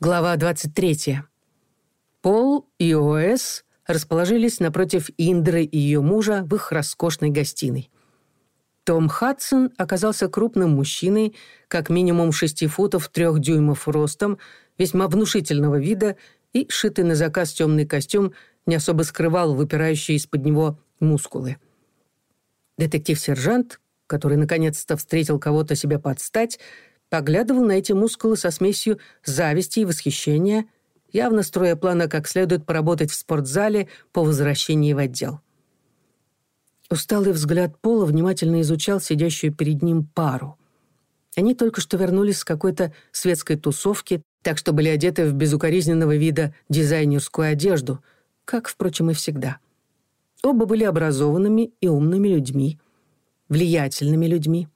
Глава 23. Пол и ОС расположились напротив Индры и ее мужа в их роскошной гостиной. Том Хадсон оказался крупным мужчиной, как минимум 6 футов 3 дюймов ростом, весьма внушительного вида, и шитый на заказ темный костюм не особо скрывал выпирающие из-под него мускулы. Детектив-сержант, который наконец-то встретил кого-то себя подстать, поглядывал на эти мускулы со смесью зависти и восхищения, явно строя плана, как следует поработать в спортзале по возвращении в отдел. Усталый взгляд Пола внимательно изучал сидящую перед ним пару. Они только что вернулись с какой-то светской тусовки, так что были одеты в безукоризненного вида дизайнерскую одежду, как, впрочем, и всегда. Оба были образованными и умными людьми, влиятельными людьми.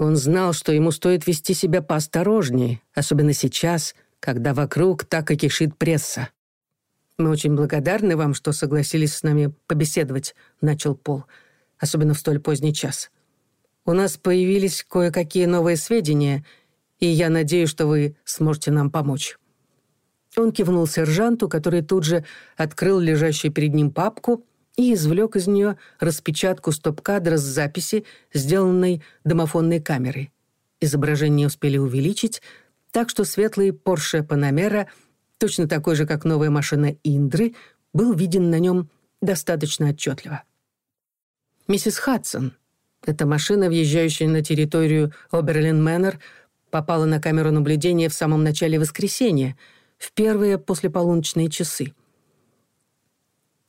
Он знал, что ему стоит вести себя поосторожнее, особенно сейчас, когда вокруг так и кишит пресса. «Мы очень благодарны вам, что согласились с нами побеседовать», — начал Пол, особенно в столь поздний час. «У нас появились кое-какие новые сведения, и я надеюсь, что вы сможете нам помочь». Он кивнул сержанту, который тут же открыл лежащую перед ним папку и извлек из нее распечатку стоп-кадра с записи, сделанной домофонной камерой. Изображение успели увеличить, так что светлый Porsche Panamera, точно такой же, как новая машина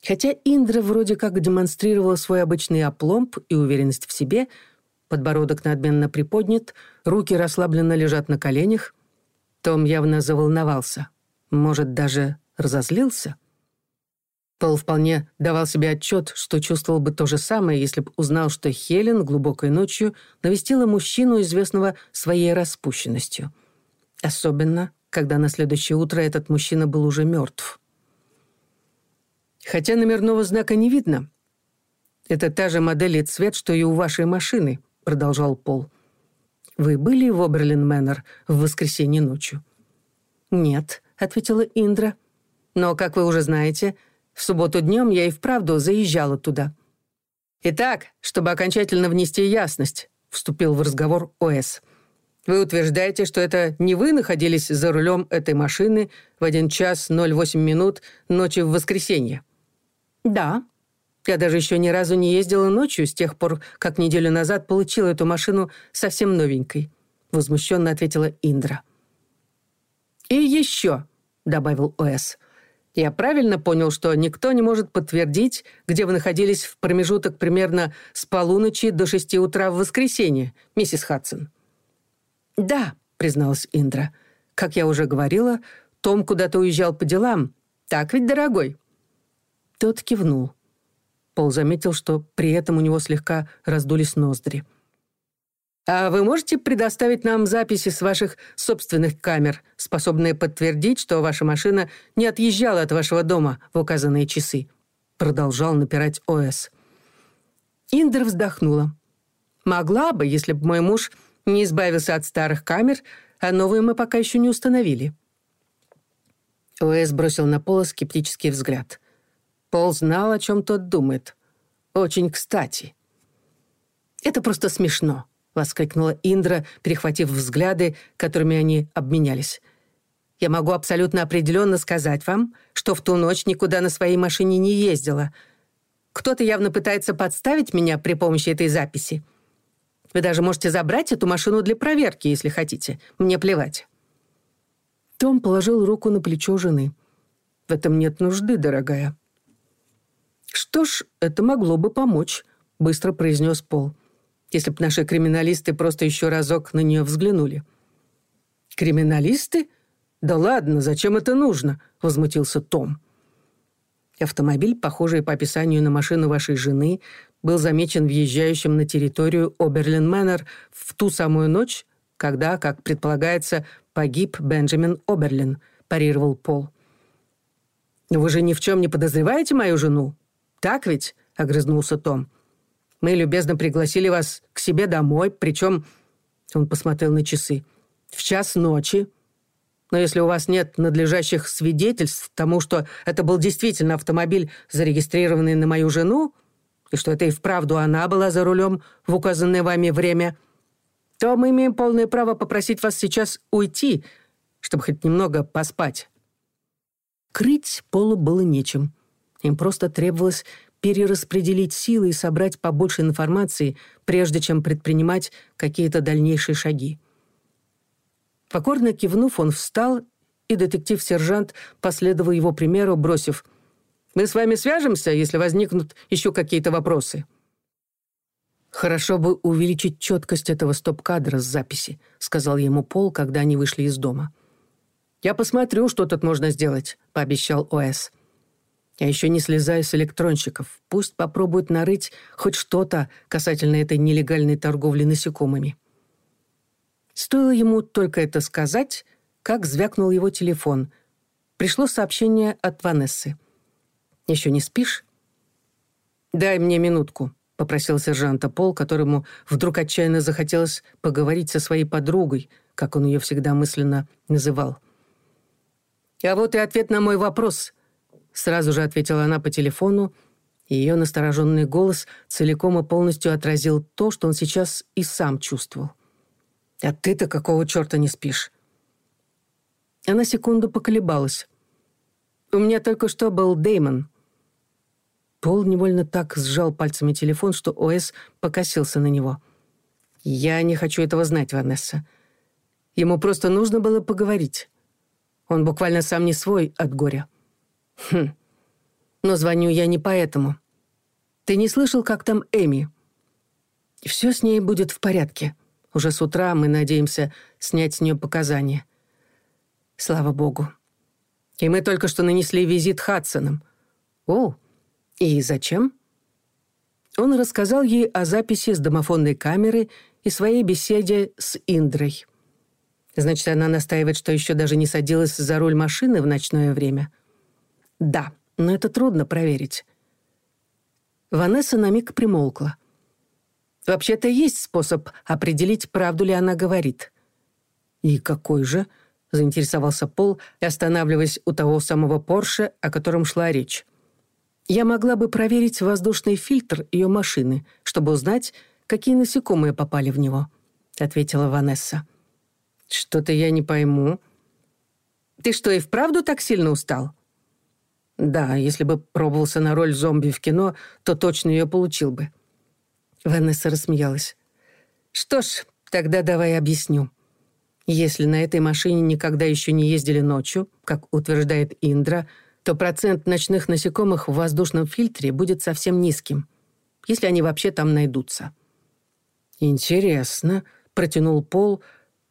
Хотя Индра вроде как демонстрировала свой обычный опломб и уверенность в себе, подбородок надменно приподнят, руки расслабленно лежат на коленях, Том явно заволновался, может, даже разозлился. Пол вполне давал себе отчет, что чувствовал бы то же самое, если бы узнал, что Хелен глубокой ночью навестила мужчину, известного своей распущенностью. Особенно, когда на следующее утро этот мужчина был уже мертв хотя, номерного знака не видно. Это та же модель и цвет, что и у вашей машины», — продолжал Пол. «Вы были в Оберлин-Мэннер в воскресенье ночью?» «Нет», — ответила Индра. «Но, как вы уже знаете, в субботу днем я и вправду заезжала туда». «Итак, чтобы окончательно внести ясность», — вступил в разговор ОС. «Вы утверждаете, что это не вы находились за рулем этой машины в 1 час 08 минут ночи в воскресенье?» Да. Я даже еще ни разу не ездила ночью с тех пор, как неделю назад получила эту машину совсем новенькой. Возмущенно ответила Индра. И еще, добавил О.С. Я правильно понял, что никто не может подтвердить, где вы находились в промежуток примерно с полуночи до шести утра в воскресенье, миссис Хадсон? Да, призналась Индра. Как я уже говорила, Том куда-то уезжал по делам. Так ведь, дорогой? Тот кивнул. Пол заметил, что при этом у него слегка раздулись ноздри. «А вы можете предоставить нам записи с ваших собственных камер, способные подтвердить, что ваша машина не отъезжала от вашего дома в указанные часы?» Продолжал напирать ОС. Индер вздохнула. «Могла бы, если бы мой муж не избавился от старых камер, а новые мы пока еще не установили». ОС бросил на Пола скептический взгляд. Пол знал, о чем тот думает. Очень кстати. «Это просто смешно», — воскликнула Индра, перехватив взгляды, которыми они обменялись. «Я могу абсолютно определенно сказать вам, что в ту ночь никуда на своей машине не ездила. Кто-то явно пытается подставить меня при помощи этой записи. Вы даже можете забрать эту машину для проверки, если хотите. Мне плевать». Том положил руку на плечо жены. «Что ж, это могло бы помочь», — быстро произнес Пол. «Если б наши криминалисты просто еще разок на нее взглянули». «Криминалисты? Да ладно, зачем это нужно?» — возмутился Том. Автомобиль, похожий по описанию на машину вашей жены, был замечен въезжающим на территорию Оберлин Мэннер в ту самую ночь, когда, как предполагается, погиб Бенджамин Оберлин, парировал Пол. «Вы же ни в чем не подозреваете мою жену?» Так ведь?» — огрызнулся Том. «Мы любезно пригласили вас к себе домой, причем...» Он посмотрел на часы. «В час ночи. Но если у вас нет надлежащих свидетельств тому, что это был действительно автомобиль, зарегистрированный на мою жену, и что это и вправду она была за рулем в указанное вами время, то мы имеем полное право попросить вас сейчас уйти, чтобы хоть немного поспать». Крыть Полу было нечем. Им просто требовалось перераспределить силы и собрать побольше информации, прежде чем предпринимать какие-то дальнейшие шаги. Покорно кивнув, он встал, и детектив-сержант последовал его примеру, бросив «Мы с вами свяжемся, если возникнут еще какие-то вопросы». «Хорошо бы увеличить четкость этого стоп-кадра с записи», сказал ему Пол, когда они вышли из дома. «Я посмотрю, что тут можно сделать», — пообещал О.С. Я еще не слезая с электронщиков. Пусть попробуют нарыть хоть что-то касательно этой нелегальной торговли насекомыми. Стоило ему только это сказать, как звякнул его телефон. Пришло сообщение от Ванессы. «Еще не спишь?» «Дай мне минутку», — попросил сержанта Пол, которому вдруг отчаянно захотелось поговорить со своей подругой, как он ее всегда мысленно называл. «А вот и ответ на мой вопрос», сразу же ответила она по телефону, и ее настороженный голос целиком и полностью отразил то, что он сейчас и сам чувствовал. «А ты-то какого черта не спишь?» Она секунду поколебалась. «У меня только что был Деймон». Пол невольно так сжал пальцами телефон, что ОС покосился на него. «Я не хочу этого знать, Ванесса. Ему просто нужно было поговорить. Он буквально сам не свой от горя. Хм. Но звоню я не поэтому. Ты не слышал, как там Эми? Все с ней будет в порядке. Уже с утра мы надеемся снять с нее показания. Слава богу. И мы только что нанесли визит Хадсонам. О, и зачем? Он рассказал ей о записи с домофонной камеры и своей беседе с Индрой. Значит, она настаивает, что еще даже не садилась за руль машины в ночное время? Да, но это трудно проверить. Ванесса на миг примолкла. Вообще-то есть способ определить, правду ли она говорит. «И какой же?» — заинтересовался Пол, останавливаясь у того самого Порше, о котором шла речь. «Я могла бы проверить воздушный фильтр ее машины, чтобы узнать, какие насекомые Да, если бы пробовался на роль зомби в кино, то точно ее получил бы. Ванесса рассмеялась. Что ж, тогда давай объясню. Если на этой машине никогда еще не ездили ночью, как утверждает Индра, то процент ночных насекомых в воздушном фильтре будет совсем низким, если они вообще там найдутся. Интересно, протянул Пол,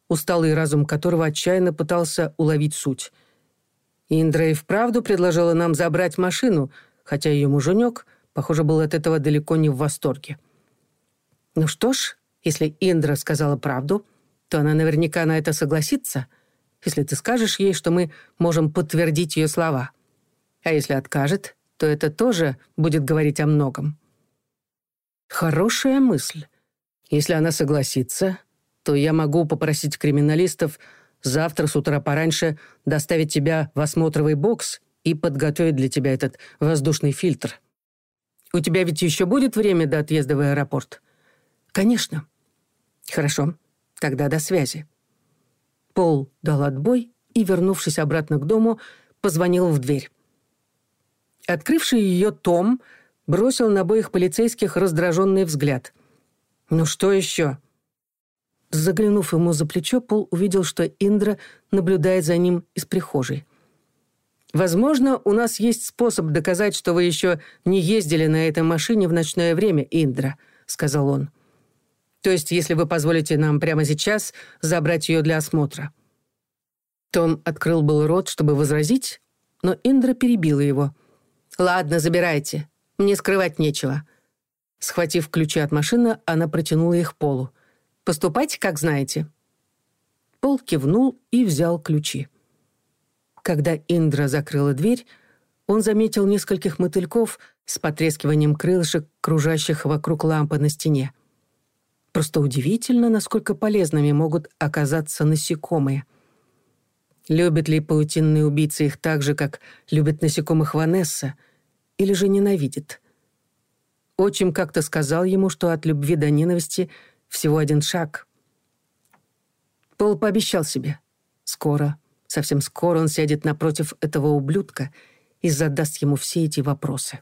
усталый разум которого отчаянно пытался уловить суть. Индра и вправду предложила нам забрать машину, хотя ее муженек, похоже, был от этого далеко не в восторге. Ну что ж, если Индра сказала правду, то она наверняка на это согласится, если ты скажешь ей, что мы можем подтвердить ее слова. А если откажет, то это тоже будет говорить о многом. Хорошая мысль. Если она согласится, то я могу попросить криминалистов завтра с утра пораньше доставить тебя в осмотровый бокс и подготовить для тебя этот воздушный фильтр. У тебя ведь еще будет время до отъезда в аэропорт? Конечно. Хорошо, тогда до связи. Пол дал отбой и, вернувшись обратно к дому, позвонил в дверь. Открывший ее Том бросил на обоих полицейских раздраженный взгляд. «Ну что еще?» Заглянув ему за плечо, Пол увидел, что Индра наблюдает за ним из прихожей. «Возможно, у нас есть способ доказать, что вы еще не ездили на этой машине в ночное время, Индра», — сказал он. «То есть, если вы позволите нам прямо сейчас забрать ее для осмотра». Том открыл был рот, чтобы возразить, но Индра перебила его. «Ладно, забирайте. Мне скрывать нечего». Схватив ключи от машины, она протянула их Полу. Поступайте, как знаете». Пол кивнул и взял ключи. Когда Индра закрыла дверь, он заметил нескольких мотыльков с потрескиванием крылышек, кружащих вокруг лампы на стене. Просто удивительно, насколько полезными могут оказаться насекомые. Любит ли паутинный убийца их так же, как любит насекомых Ванесса, или же ненавидит? Отчим как-то сказал ему, что от любви до ненависти всего один шаг. Пол пообещал себе. Скоро, совсем скоро он сядет напротив этого ублюдка и задаст ему все эти вопросы.